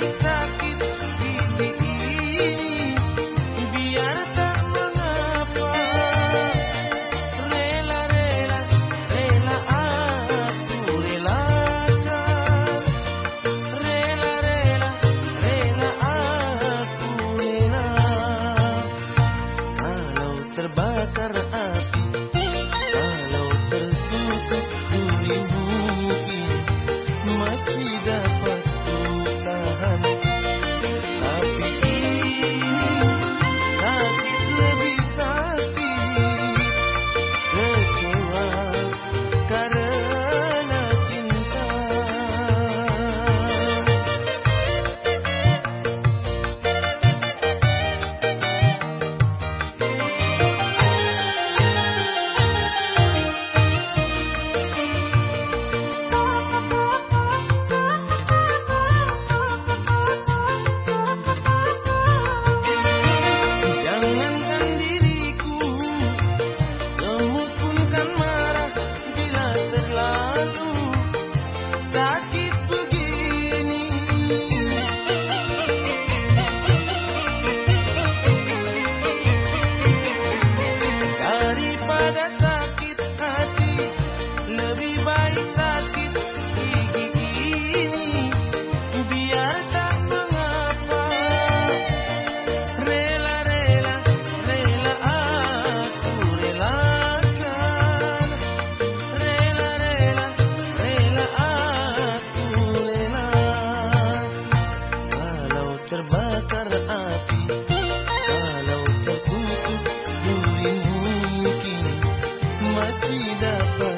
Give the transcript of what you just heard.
Hey. me the